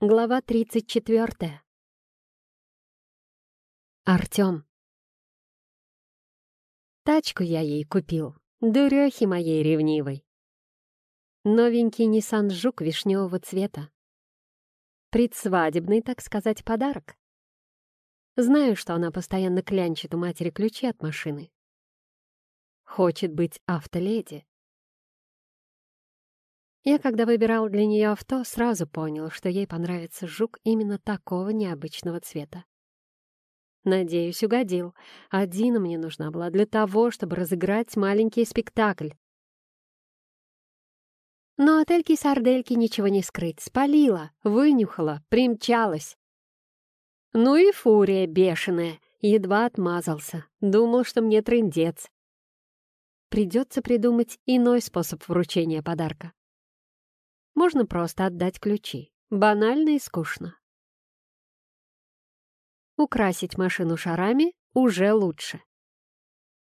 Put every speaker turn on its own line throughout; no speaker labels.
Глава 34. Артём. Тачку я ей купил, дурёхи моей ревнивой. Новенький Nissan Жук вишневого цвета. Предсвадебный, так сказать, подарок. Знаю, что она постоянно клянчит у матери ключи от машины. Хочет быть автоледи. Я, когда выбирал для нее авто, сразу понял, что ей понравится жук именно такого необычного цвета. Надеюсь, угодил. Один мне нужна была для того, чтобы разыграть маленький спектакль. Но от Эльки-сардельки ничего не скрыть. Спалила, вынюхала, примчалась. Ну и фурия бешеная. Едва отмазался. Думал, что мне трындец. Придется придумать иной способ вручения подарка. Можно просто отдать ключи. Банально и скучно. Украсить машину шарами уже лучше.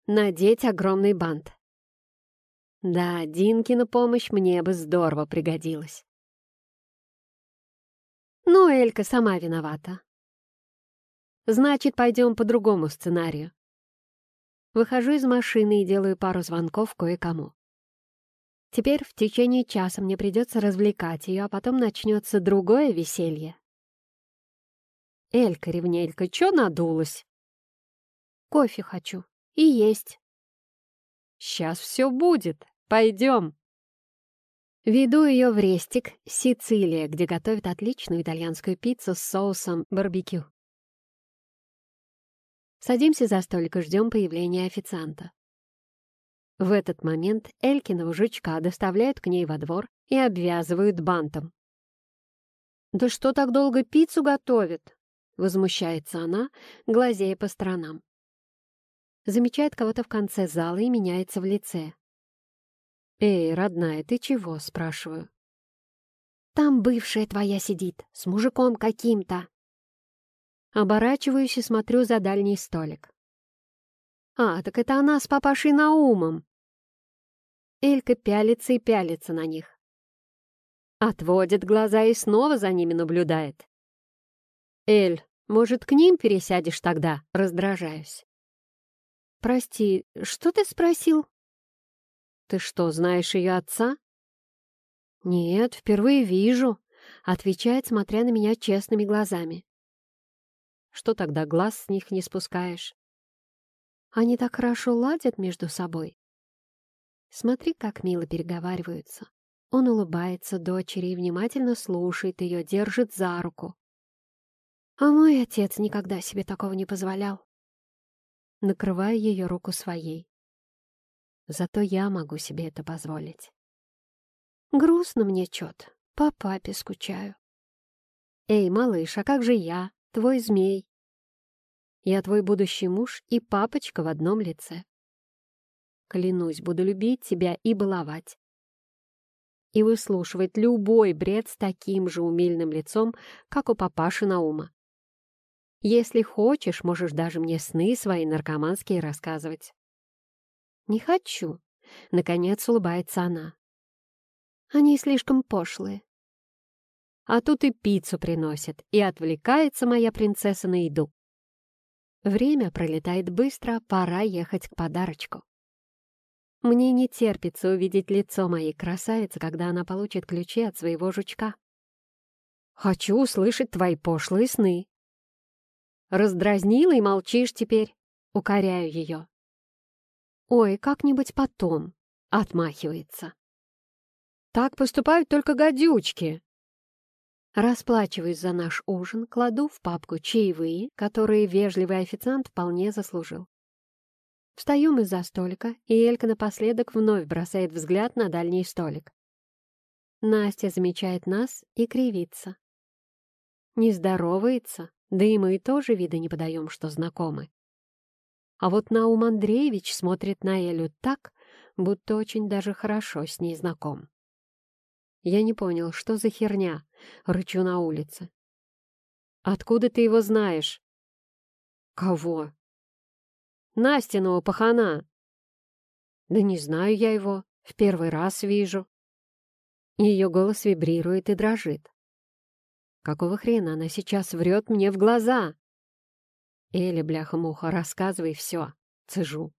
Надеть огромный бант. Да, Динкина помощь мне бы здорово пригодилась. Ну, Элька сама виновата. Значит, пойдем по другому сценарию. Выхожу из машины и делаю пару звонков кое-кому. Теперь в течение часа мне придется развлекать ее, а потом начнется другое веселье. Элька, ревнелька, чё надулась? Кофе хочу. И есть. Сейчас все будет. Пойдем. Веду ее в рестик Сицилия, где готовят отличную итальянскую пиццу с соусом барбекю. Садимся за столик и ждем появления официанта. В этот момент Элькиного жучка доставляют к ней во двор и обвязывают бантом. «Да что так долго пиццу готовят?» — возмущается она, глазея по сторонам. Замечает кого-то в конце зала и меняется в лице. «Эй, родная, ты чего?» — спрашиваю. «Там бывшая твоя сидит, с мужиком каким-то». Оборачиваюсь и смотрю за дальний столик. «А, так это она с папашей Наумом!» Элька пялится и пялится на них. Отводит глаза и снова за ними наблюдает. «Эль, может, к ним пересядешь тогда?» Раздражаюсь. «Прости, что ты спросил?» «Ты что, знаешь ее отца?» «Нет, впервые вижу», — отвечает, смотря на меня честными глазами. «Что тогда глаз с них не спускаешь?» «Они так хорошо ладят между собой. Смотри, как мило переговариваются. Он улыбается дочери и внимательно слушает ее, держит за руку. А мой отец никогда себе такого не позволял. Накрываю ее руку своей. Зато я могу себе это позволить. Грустно мне чё-то, по папе скучаю. Эй, малыш, а как же я, твой змей? Я твой будущий муж и папочка в одном лице. Клянусь, буду любить тебя и баловать. И выслушивать любой бред с таким же умильным лицом, как у папаши Наума. Если хочешь, можешь даже мне сны свои наркоманские рассказывать. Не хочу. Наконец улыбается она. Они слишком пошлые. А тут и пиццу приносят, и отвлекается моя принцесса на еду. Время пролетает быстро, пора ехать к подарочку. Мне не терпится увидеть лицо моей красавицы, когда она получит ключи от своего жучка. Хочу услышать твои пошлые сны. Раздразнила и молчишь теперь. Укоряю ее. Ой, как-нибудь потом. Отмахивается. Так поступают только гадючки. Расплачиваюсь за наш ужин, кладу в папку чаевые, которые вежливый официант вполне заслужил. Встаем из-за столика, и Элька напоследок вновь бросает взгляд на дальний столик. Настя замечает нас и кривится. Не здоровается, да и мы тоже вида не подаем, что знакомы. А вот Наум Андреевич смотрит на Элю так, будто очень даже хорошо с ней знаком. Я не понял, что за херня, рычу на улице. «Откуда ты его знаешь?» «Кого?» Настиного пахана. Да не знаю я его, в первый раз вижу. Ее голос вибрирует и дрожит. Какого хрена она сейчас врет мне в глаза? Эля, бляха-муха, рассказывай все. Цежу.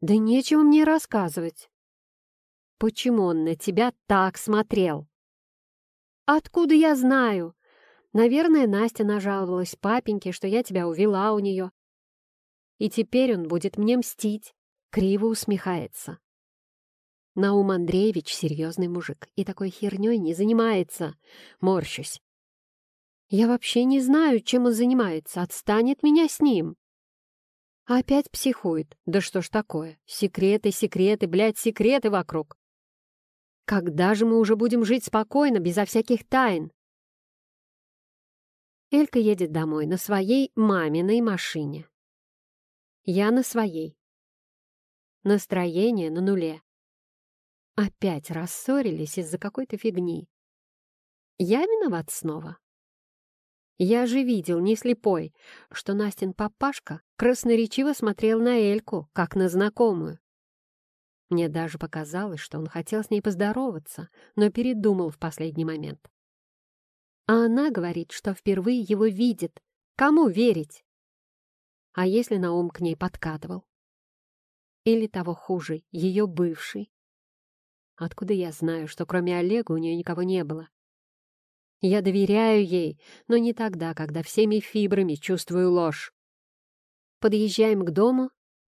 Да нечего мне рассказывать. Почему он на тебя так смотрел? Откуда я знаю? Наверное, Настя нажаловалась папеньке, что я тебя увела у нее. И теперь он будет мне мстить. Криво усмехается. Наум Андреевич серьезный мужик и такой херней не занимается. Морщусь. Я вообще не знаю, чем он занимается. Отстанет меня с ним. Опять психует. Да что ж такое? Секреты, секреты, блядь, секреты вокруг. Когда же мы уже будем жить спокойно, безо всяких тайн? Элька едет домой на своей маминой машине. Я на своей. Настроение на нуле. Опять рассорились из-за какой-то фигни. Я виноват снова. Я же видел, не слепой, что Настин папашка красноречиво смотрел на Эльку, как на знакомую. Мне даже показалось, что он хотел с ней поздороваться, но передумал в последний момент. А она говорит, что впервые его видит. Кому верить? А если Наум к ней подкатывал? Или того хуже, ее бывший? Откуда я знаю, что кроме Олега у нее никого не было? Я доверяю ей, но не тогда, когда всеми фибрами чувствую ложь. Подъезжаем к дому.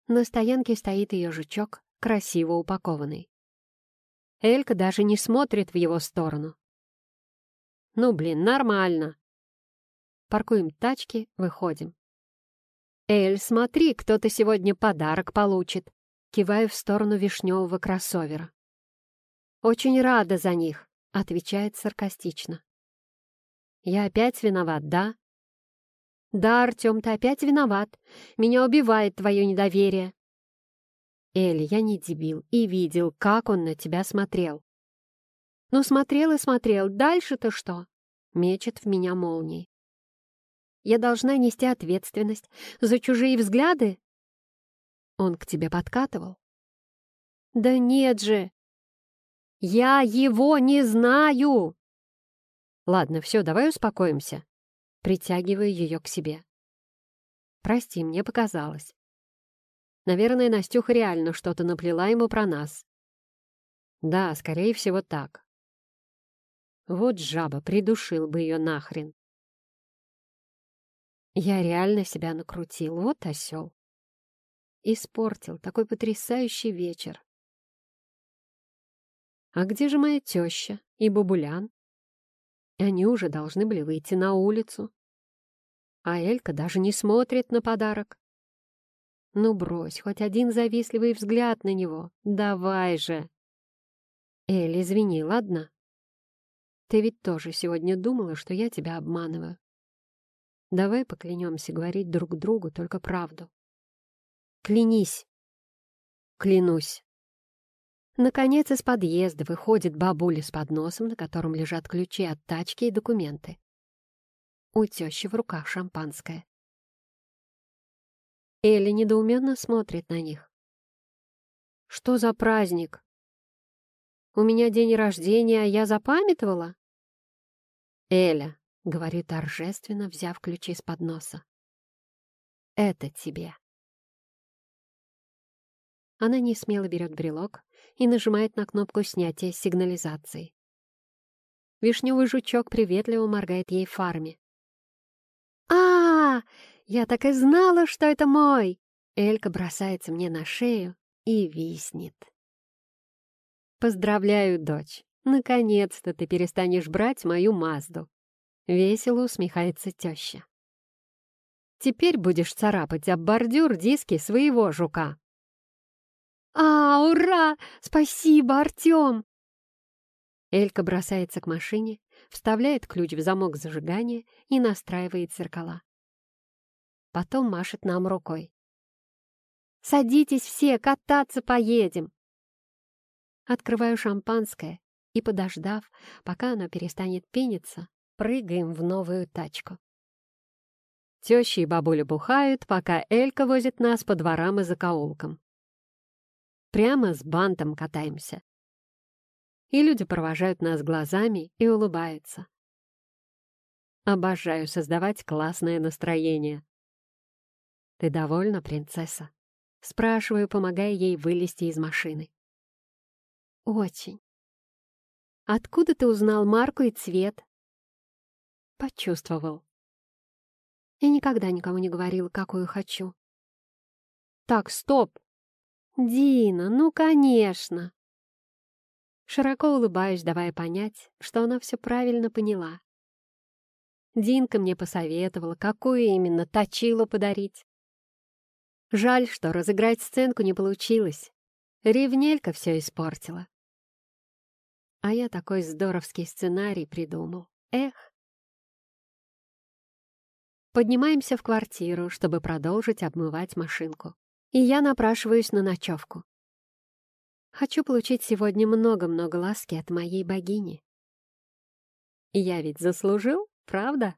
На стоянке стоит ее жучок, красиво упакованный. Элька даже не смотрит в его сторону. Ну, блин, нормально. Паркуем тачки, выходим. «Эль, смотри, кто-то сегодня подарок получит!» Киваю в сторону вишневого кроссовера. «Очень рада за них», — отвечает саркастично. «Я опять виноват, да?» «Да, Артем, ты опять виноват. Меня убивает твое недоверие». «Эль, я не дебил и видел, как он на тебя смотрел». «Ну, смотрел и смотрел. Дальше-то что?» Мечет в меня молнией. «Я должна нести ответственность за чужие взгляды?» «Он к тебе подкатывал?» «Да нет же! Я его не знаю!» «Ладно, все, давай успокоимся». Притягиваю ее к себе. «Прости, мне показалось. Наверное, Настюха реально что-то наплела ему про нас. Да, скорее всего, так. Вот жаба, придушил бы ее нахрен. Я реально себя накрутил, вот осел. Испортил такой потрясающий вечер. А где же моя теща и бабулян? Они уже должны были выйти на улицу. А Элька даже не смотрит на подарок. Ну, брось, хоть один завистливый взгляд на него. Давай же. Эль, извини, ладно? Ты ведь тоже сегодня думала, что я тебя обманываю. Давай поклянемся говорить друг другу только правду. Клянись. Клянусь. Наконец из подъезда выходит бабуля с подносом, на котором лежат ключи от тачки и документы. У тещи в руках шампанское. Элли недоуменно смотрит на них. «Что за праздник?» У меня день рождения, а я запамятовала?» «Эля», — говорит торжественно, взяв ключи с подноса. «Это тебе». Она не смело берет брелок и нажимает на кнопку снятия сигнализации. Вишневый жучок приветливо моргает ей фарме. а, -а, -а Я так и знала, что это мой!» Элька бросается мне на шею и виснет. «Поздравляю, дочь! Наконец-то ты перестанешь брать мою Мазду!» Весело усмехается теща. «Теперь будешь царапать об бордюр диски своего жука!» «А, ура! Спасибо, Артем!» Элька бросается к машине, вставляет ключ в замок зажигания и настраивает зеркала. Потом машет нам рукой. «Садитесь все, кататься поедем!» Открываю шампанское и, подождав, пока оно перестанет пениться, прыгаем в новую тачку. Теща и бабуля бухают, пока Элька возит нас по дворам и закоулкам. Прямо с бантом катаемся. И люди провожают нас глазами и улыбаются. Обожаю создавать классное настроение. «Ты довольна, принцесса?» Спрашиваю, помогая ей вылезти из машины. «Очень». «Откуда ты узнал марку и цвет?» «Почувствовал». Я никогда никому не говорила, какую хочу. «Так, стоп!» «Дина, ну, конечно!» Широко улыбаюсь, давая понять, что она все правильно поняла. Динка мне посоветовала, какую именно точилу подарить. Жаль, что разыграть сценку не получилось. Ревнелька все испортила. А я такой здоровский сценарий придумал. Эх! Поднимаемся в квартиру, чтобы продолжить обмывать машинку. И я напрашиваюсь на ночевку. Хочу получить сегодня много-много ласки от моей богини. Я ведь заслужил, правда?